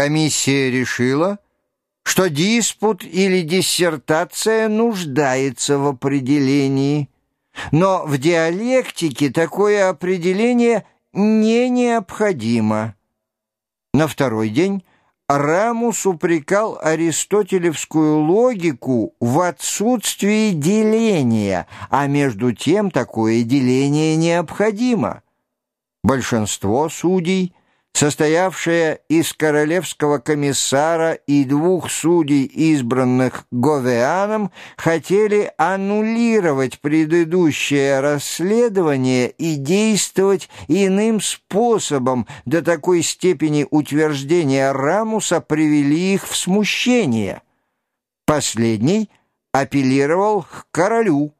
Комиссия решила, что диспут или диссертация нуждается в определении, но в диалектике такое определение не необходимо. На второй день Рамус упрекал аристотелевскую логику в отсутствии деления, а между тем такое деление необходимо. Большинство судей – состоявшая из королевского комиссара и двух судей, избранных Говеаном, хотели аннулировать предыдущее расследование и действовать иным способом, до такой степени утверждения Рамуса привели их в смущение. Последний апеллировал к королю,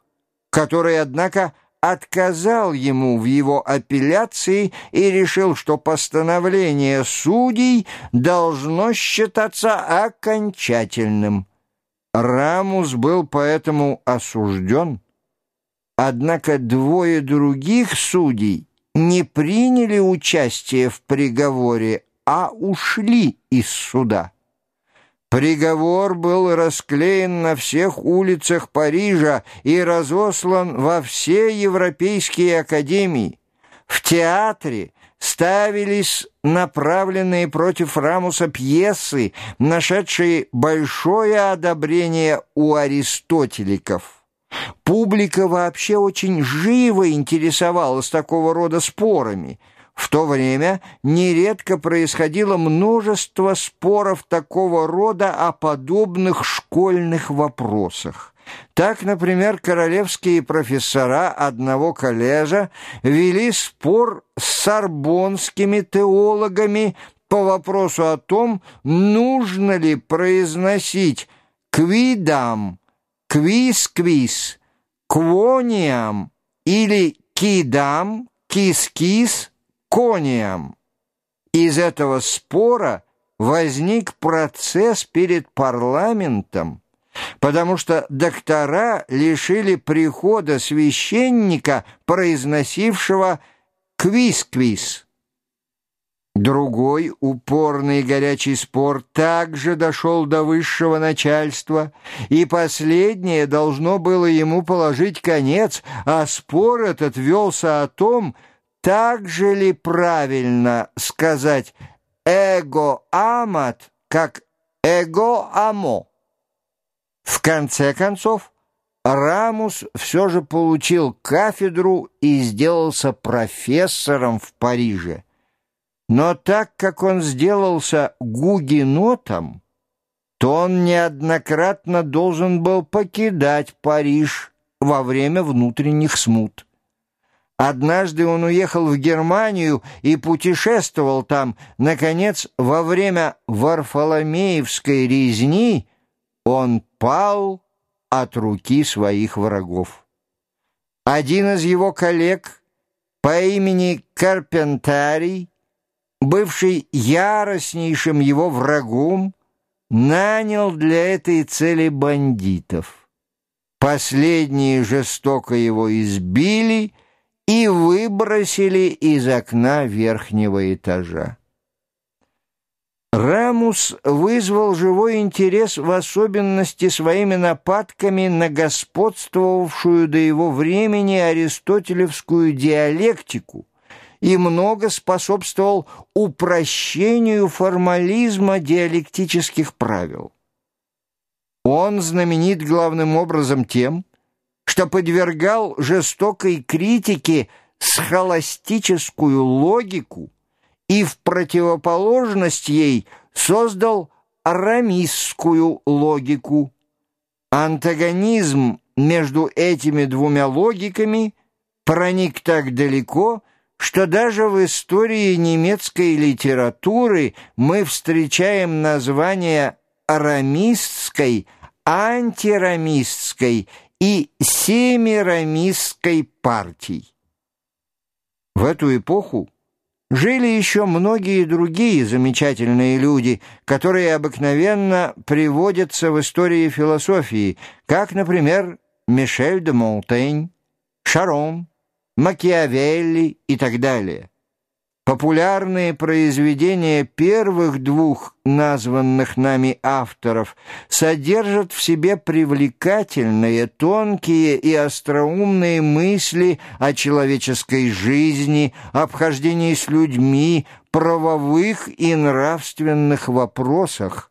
который, однако, отказал ему в его апелляции и решил, что постановление судей должно считаться окончательным. Рамус был поэтому осужден. Однако двое других судей не приняли участие в приговоре, а ушли из суда. Приговор был расклеен на всех улицах Парижа и разослан во все европейские академии. В театре ставились направленные против Рамуса пьесы, нашедшие большое одобрение у аристотеликов. Публика вообще очень живо интересовалась такого рода спорами – в то время нередко происходило множество споров такого рода о подобных школьных вопросах. Так, например, королевские профессора одного коллежа вели спор с сорбонскими теологами по вопросу о том, нужно ли произносить «квидам», «квис-квис», «квониам» или «кидам», «кис-кис», кониям. Из этого спора возник процесс перед парламентом, потому что доктора лишили прихода священника, произносившего «квиз-квиз». Другой упорный горячий спор также дошел до высшего начальства, и последнее должно было ему положить конец, а спор этот велся о том, так же ли правильно сказать «эго-амат», как «эго-амо»? В конце концов, Рамус все же получил кафедру и сделался профессором в Париже. Но так как он сделался гугенотом, то он неоднократно должен был покидать Париж во время внутренних смут. Однажды он уехал в Германию и путешествовал там. Наконец, во время Варфоломеевской резни он пал от руки своих врагов. Один из его коллег по имени Карпентарий, бывший яростнейшим его врагом, нанял для этой цели бандитов. Последние жестоко его избили — и выбросили из окна верхнего этажа. Рамус вызвал живой интерес в особенности своими нападками на господствовавшую до его времени аристотелевскую диалектику и много способствовал упрощению формализма диалектических правил. Он знаменит главным образом тем, что подвергал жестокой критике схоластическую логику и в противоположность ей создал арамистскую логику. Антагонизм между этими двумя логиками проник так далеко, что даже в истории немецкой литературы мы встречаем названия арамистской, антирамистской и семирамистской партий. В эту эпоху жили еще многие другие замечательные люди, которые обыкновенно приводятся в истории философии, как, например, Мишель де Монтень, Шарон, Макиавелли и так далее. Популярные произведения первых двух названных нами авторов содержат в себе привлекательные, тонкие и остроумные мысли о человеческой жизни, обхождении с людьми, правовых и нравственных вопросах.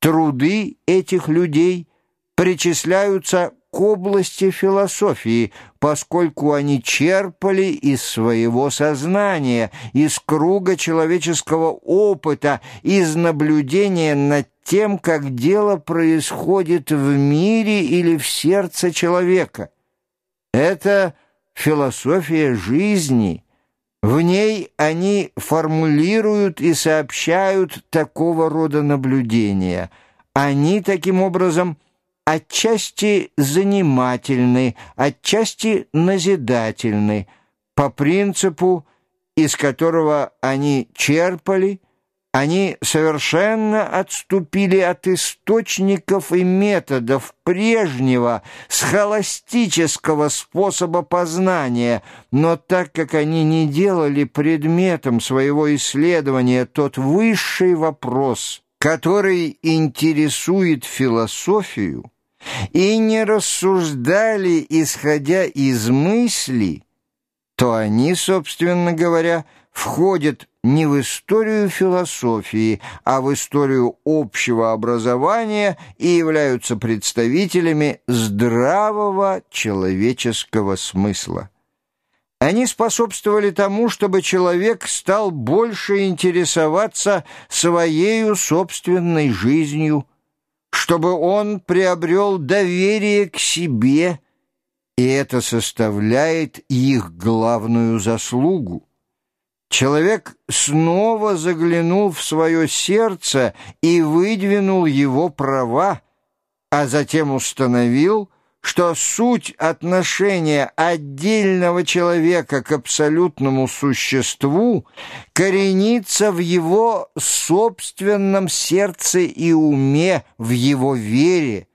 Труды этих людей причисляются к области философии, поскольку они черпали из своего сознания, из круга человеческого опыта, из наблюдения над тем, как дело происходит в мире или в сердце человека. Это философия жизни. В ней они формулируют и сообщают такого рода наблюдения. Они, таким образом, отчасти занимательны, отчасти назидательны, по принципу, из которого они черпали, они совершенно отступили от источников и методов прежнего схоластического способа познания, но так как они не делали предметом своего исследования тот высший вопрос, который интересует философию, и не рассуждали, исходя из мысли, то они, собственно говоря, входят не в историю философии, а в историю общего образования и являются представителями здравого человеческого смысла. Они способствовали тому, чтобы человек стал больше интересоваться своей собственной жизнью, чтобы он приобрел доверие к себе, и это составляет их главную заслугу. Человек снова заглянул в свое сердце и выдвинул его права, а затем установил, что суть отношения отдельного человека к абсолютному существу коренится в его собственном сердце и уме, в его вере.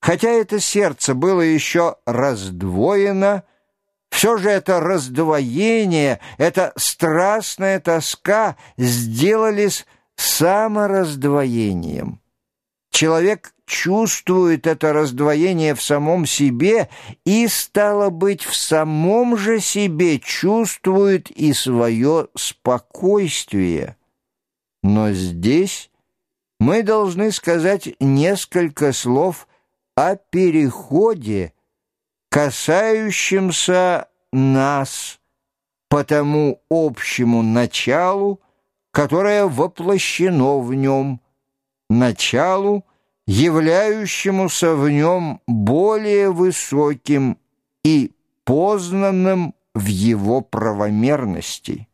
Хотя это сердце было еще раздвоено, все же это раздвоение, эта страстная тоска сделались самораздвоением. Человек чувствует это раздвоение в самом себе и, стало быть, в самом же себе чувствует и свое спокойствие. Но здесь мы должны сказать несколько слов о переходе, касающемся нас по тому общему началу, которое воплощено в нем, началу, являющемуся в нем более высоким и познанным в его правомерности.